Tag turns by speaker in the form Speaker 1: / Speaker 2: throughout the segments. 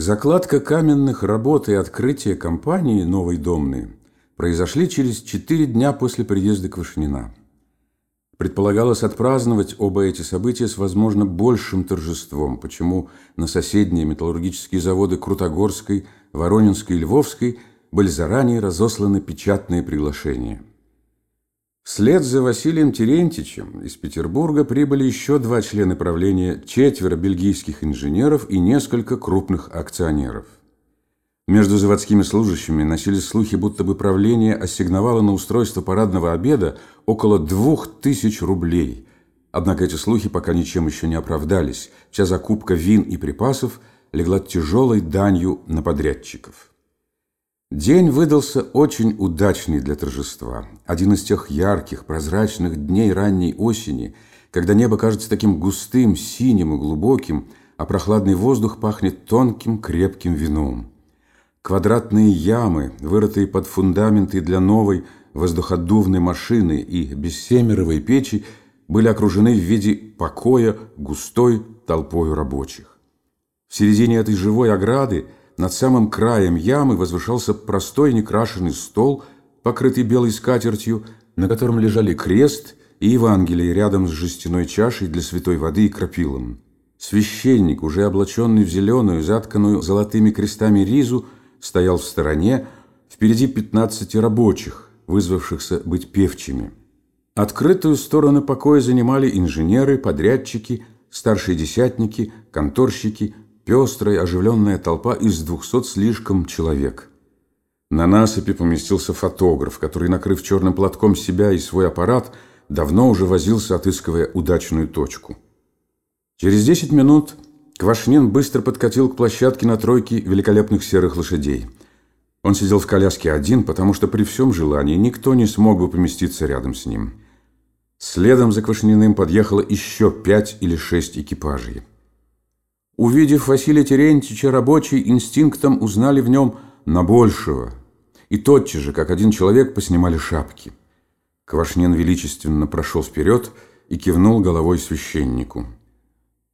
Speaker 1: Закладка каменных работ и открытие компании «Новой Домны» произошли через четыре дня после приезда Квашнина. Предполагалось отпраздновать оба эти события с, возможно, большим торжеством, почему на соседние металлургические заводы Крутогорской, Воронинской и Львовской были заранее разосланы печатные приглашения. Вслед за Василием Терентьевичем из Петербурга прибыли еще два члена правления, четверо бельгийских инженеров и несколько крупных акционеров. Между заводскими служащими носились слухи, будто бы правление ассигновало на устройство парадного обеда около двух тысяч рублей. Однако эти слухи пока ничем еще не оправдались. Вся закупка вин и припасов легла тяжелой данью на подрядчиков. День выдался очень удачный для торжества. Один из тех ярких, прозрачных дней ранней осени, когда небо кажется таким густым, синим и глубоким, а прохладный воздух пахнет тонким, крепким вином. Квадратные ямы, вырытые под фундаменты для новой воздуходувной машины и бессемеровой печи, были окружены в виде покоя густой толпою рабочих. В середине этой живой ограды над самым краем ямы возвышался простой некрашенный стол, покрытый белой скатертью, на котором лежали крест и Евангелие рядом с жестяной чашей для святой воды и крапилом. Священник, уже облаченный в зеленую, затканную золотыми крестами ризу, стоял в стороне, впереди пятнадцати рабочих, вызвавшихся быть певчими. Открытую сторону покоя занимали инженеры, подрядчики, старшие десятники, конторщики, пестрая оживленная толпа из двухсот слишком человек. На насыпи поместился фотограф, который, накрыв черным платком себя и свой аппарат, давно уже возился, отыскивая удачную точку. Через десять минут Квашнин быстро подкатил к площадке на тройке великолепных серых лошадей. Он сидел в коляске один, потому что при всем желании никто не смог бы поместиться рядом с ним. Следом за Квашниным подъехало еще пять или шесть экипажей. Увидев Василия Терентьевича, рабочие инстинктом узнали в нем на большего. И тотчас же, как один человек, поснимали шапки. Квашнин величественно прошел вперед и кивнул головой священнику.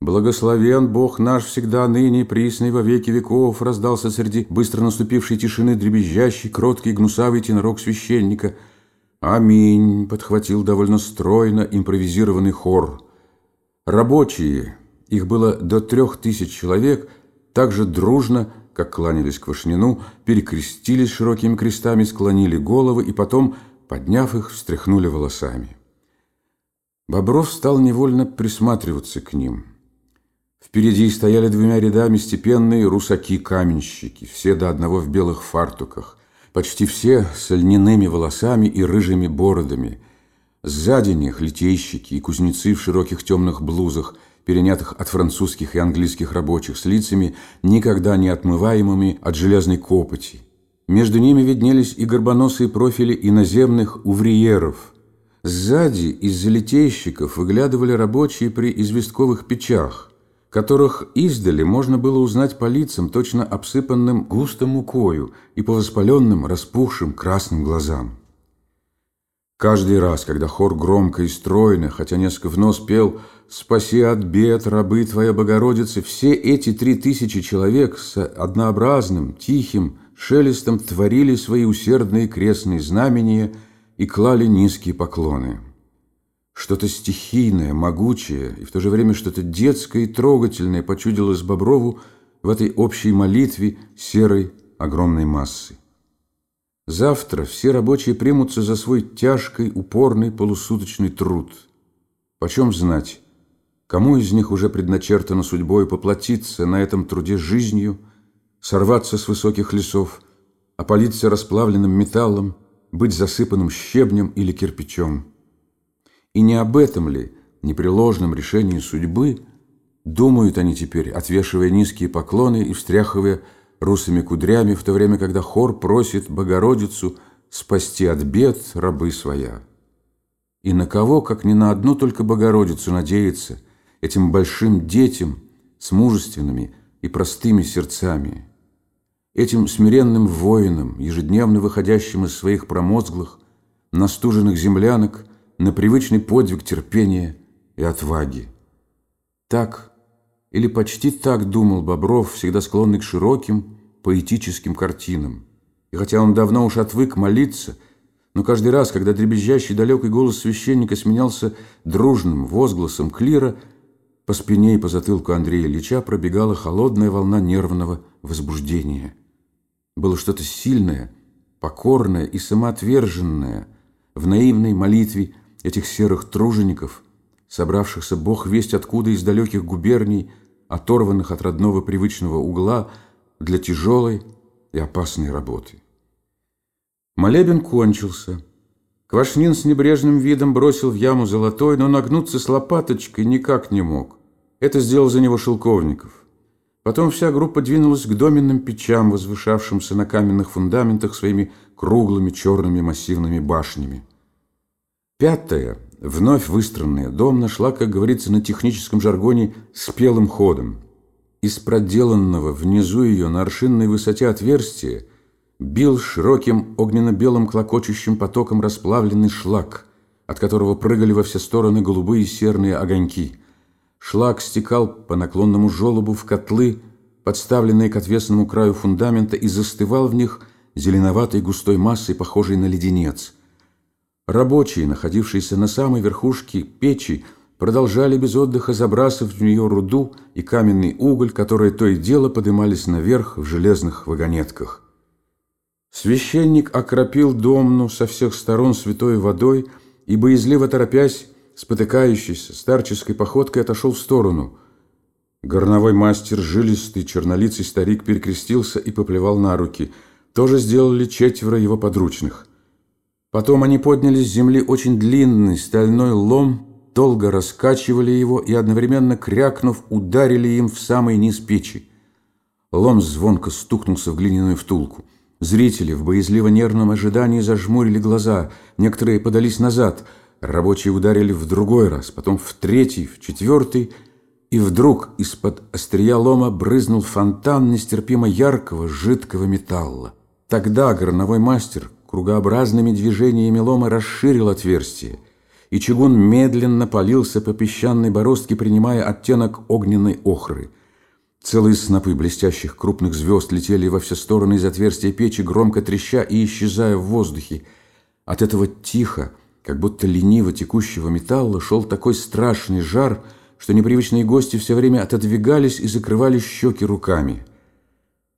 Speaker 1: «Благословен Бог наш всегда ныне, присный во веки веков!» раздался среди быстро наступившей тишины дребезжащий, кроткий, гнусавый тенорок священника. «Аминь!» — подхватил довольно стройно импровизированный хор. Рабочие, их было до трех тысяч человек, так же дружно, как кланялись к Вашнину, перекрестились широкими крестами, склонили головы и потом, подняв их, встряхнули волосами. Бобров стал невольно присматриваться к ним – Впереди стояли двумя рядами степенные русаки-каменщики, все до одного в белых фартуках, почти все с льняными волосами и рыжими бородами. Сзади них литейщики и кузнецы в широких темных блузах, перенятых от французских и английских рабочих, с лицами, никогда не отмываемыми от железной копоти. Между ними виднелись и горбоносые профили иноземных увриеров. Сзади из-за выглядывали рабочие при известковых печах – которых издали можно было узнать по лицам, точно обсыпанным густо мукою и по воспаленным, распухшим красным глазам. Каждый раз, когда хор громко и стройно, хотя несколько в нос пел «Спаси от бед, рабы Твоя Богородицы», все эти три тысячи человек с однообразным, тихим шелестом творили свои усердные крестные знамения и клали низкие поклоны. Что-то стихийное, могучее и в то же время что-то детское и трогательное почудилось Боброву в этой общей молитве серой огромной массы. Завтра все рабочие примутся за свой тяжкий, упорный, полусуточный труд. Почем знать, кому из них уже предначертано судьбой поплатиться на этом труде жизнью, сорваться с высоких лесов, опалиться расплавленным металлом, быть засыпанным щебнем или кирпичом. И не об этом ли, непреложном решении судьбы, думают они теперь, отвешивая низкие поклоны и встряхивая русыми кудрями, в то время, когда хор просит Богородицу спасти от бед рабы своя. И на кого, как ни на одну только Богородицу, надеяться этим большим детям с мужественными и простыми сердцами, этим смиренным воинам, ежедневно выходящим из своих промозглых, настуженных землянок на привычный подвиг терпения и отваги. Так Или почти так думал Бобров, всегда склонный к широким, поэтическим картинам. И хотя он давно уж отвык молиться, но каждый раз, когда дребезжащий далекий голос священника сменялся дружным возгласом клира, по спине и по затылку Андрея Ильича пробегала холодная волна нервного возбуждения. Было что-то сильное, покорное и самоотверженное в наивной молитве этих серых тружеников, собравшихся бог весть откуда из далеких губерний, оторванных от родного привычного угла для тяжелой и опасной работы. Молебен кончился. Квашнин с небрежным видом бросил в яму золотой, но нагнуться с лопаточкой никак не мог. Это сделал за него Шелковников. Потом вся группа двинулась к доменным печам, возвышавшимся на каменных фундаментах своими круглыми черными массивными башнями. Пятая, вновь выстроенная дом, нашла, как говорится на техническом жаргоне, спелым ходом. Из проделанного внизу ее на аршинной высоте отверстия бил широким огненно-белым клокочущим потоком расплавленный шлак, от которого прыгали во все стороны голубые серные огоньки. Шлак стекал по наклонному желобу в котлы, подставленные к отвесному краю фундамента, и застывал в них зеленоватой густой массой, похожей на леденец. Рабочие, находившиеся на самой верхушке печи, продолжали без отдыха забрасывать в нее руду и каменный уголь, которые то и дело подымались наверх в железных вагонетках. Священник окропил домну со всех сторон святой водой и, боязливо торопясь, спотыкающийся, старческой походкой отошел в сторону. Горновой мастер, жилистый, чернолицый старик перекрестился и поплевал на руки. Тоже сделали четверо его подручных. Потом они подняли с земли очень длинный стальной лом, долго раскачивали его и, одновременно крякнув, ударили им в самый низ печи. Лом звонко стукнулся в глиняную втулку. Зрители в боязливо-нервном ожидании зажмурили глаза, некоторые подались назад, рабочие ударили в другой раз, потом в третий, в четвертый, и вдруг из-под острия лома брызнул фонтан нестерпимо яркого, жидкого металла. Тогда горновой мастер кругообразными движениями лома расширил отверстие, и чугун медленно полился по песчаной бороздке, принимая оттенок огненной охры. Целые снопы блестящих крупных звезд летели во все стороны из отверстия печи, громко треща и исчезая в воздухе. От этого тихо, как будто лениво текущего металла, шел такой страшный жар, что непривычные гости все время отодвигались и закрывали щеки руками.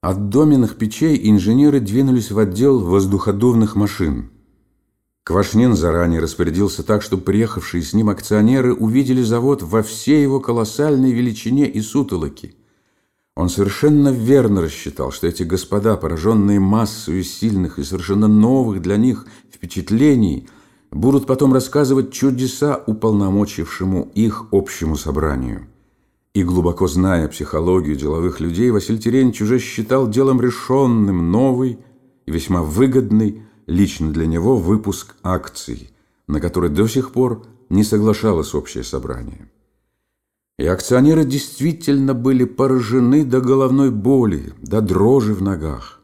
Speaker 1: От доменных печей инженеры двинулись в отдел воздуходувных машин – Квашнин заранее распорядился так, чтобы приехавшие с ним акционеры увидели завод во всей его колоссальной величине и сутолоке. Он совершенно верно рассчитал, что эти господа, пораженные массой сильных и совершенно новых для них впечатлений, будут потом рассказывать чудеса уполномочившему их общему собранию. И глубоко зная психологию деловых людей, Василий Терентьевич уже считал делом решенным новый и весьма выгодный лично для него выпуск акций, на который до сих пор не соглашалось общее собрание. И акционеры действительно были поражены до головной боли, до дрожи в ногах.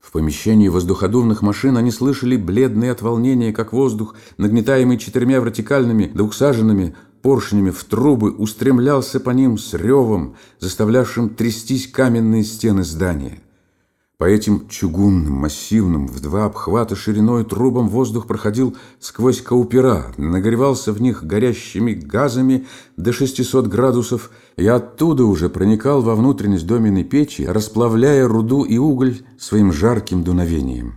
Speaker 1: В помещении воздуходувных машин они слышали бледные от волнения, как воздух, нагнетаемый четырьмя вертикальными двухсаженными поршнями в трубы, устремлялся по ним с ревом, заставлявшим трястись каменные стены здания. По этим чугунным, массивным, в два обхвата шириной трубам воздух проходил сквозь каупера, нагревался в них горящими газами до 600 градусов и оттуда уже проникал во внутренность доменной печи, расплавляя руду и уголь своим жарким дуновением.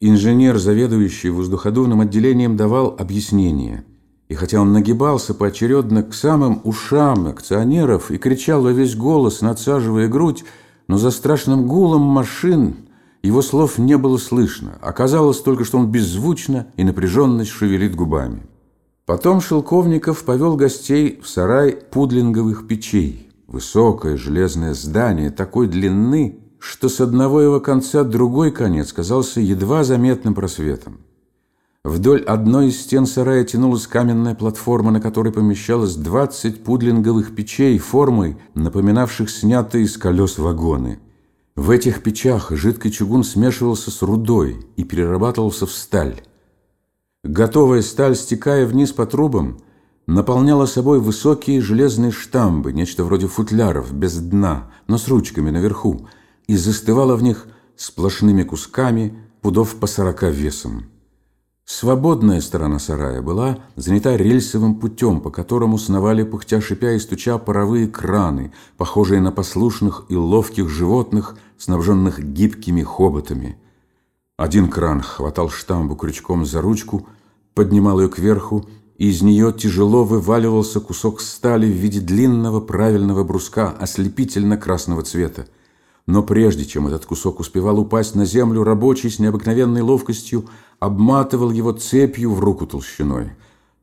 Speaker 1: Инженер, заведующий воздуходувным отделением, давал объяснение. И хотя он нагибался поочередно к самым ушам акционеров и кричал во весь голос, надсаживая грудь, но за страшным гулом машин его слов не было слышно. Оказалось только, что он беззвучно и напряженно шевелит губами. Потом Шелковников повел гостей в сарай пудлинговых печей. Высокое железное здание такой длины, что с одного его конца другой конец казался едва заметным просветом. Вдоль одной из стен сарая тянулась каменная платформа, на которой помещалось 20 пудлинговых печей формой, напоминавших снятые с колес вагоны. В этих печах жидкий чугун смешивался с рудой и перерабатывался в сталь. Готовая сталь, стекая вниз по трубам, наполняла собой высокие железные штамбы, нечто вроде футляров, без дна, но с ручками наверху, и застывала в них сплошными кусками пудов по сорока весом. Свободная сторона сарая была занята рельсовым путем, по которому сновали пыхтя шипя и стуча паровые краны, похожие на послушных и ловких животных, снабженных гибкими хоботами. Один кран хватал штамбу крючком за ручку, поднимал ее кверху, и из нее тяжело вываливался кусок стали в виде длинного правильного бруска ослепительно-красного цвета. Но прежде чем этот кусок успевал упасть на землю, рабочий с необыкновенной ловкостью обматывал его цепью в руку толщиной.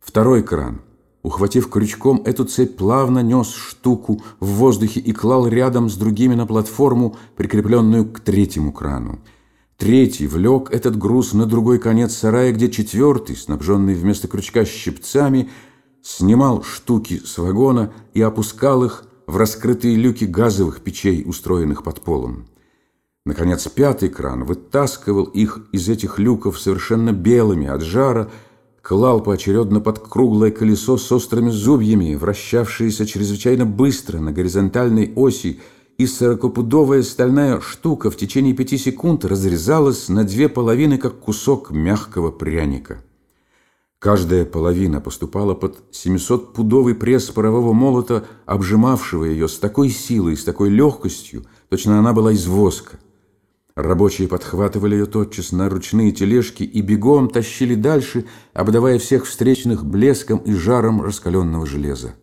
Speaker 1: Второй кран, ухватив крючком, эту цепь плавно нес штуку в воздухе и клал рядом с другими на платформу, прикрепленную к третьему крану. Третий влек этот груз на другой конец сарая, где четвертый, снабженный вместо крючка щипцами, снимал штуки с вагона и опускал их в раскрытые люки газовых печей, устроенных под полом. Наконец, пятый кран вытаскивал их из этих люков совершенно белыми от жара, клал поочередно под круглое колесо с острыми зубьями, вращавшееся чрезвычайно быстро на горизонтальной оси, и сорокопудовая стальная штука в течение пяти секунд разрезалась на две половины, как кусок мягкого пряника. Каждая половина поступала под 700-пудовый пресс парового молота, обжимавшего ее с такой силой и с такой легкостью, точно она была из воска. Рабочие подхватывали ее тотчас на ручные тележки и бегом тащили дальше, обдавая всех встречных блеском и жаром раскаленного железа.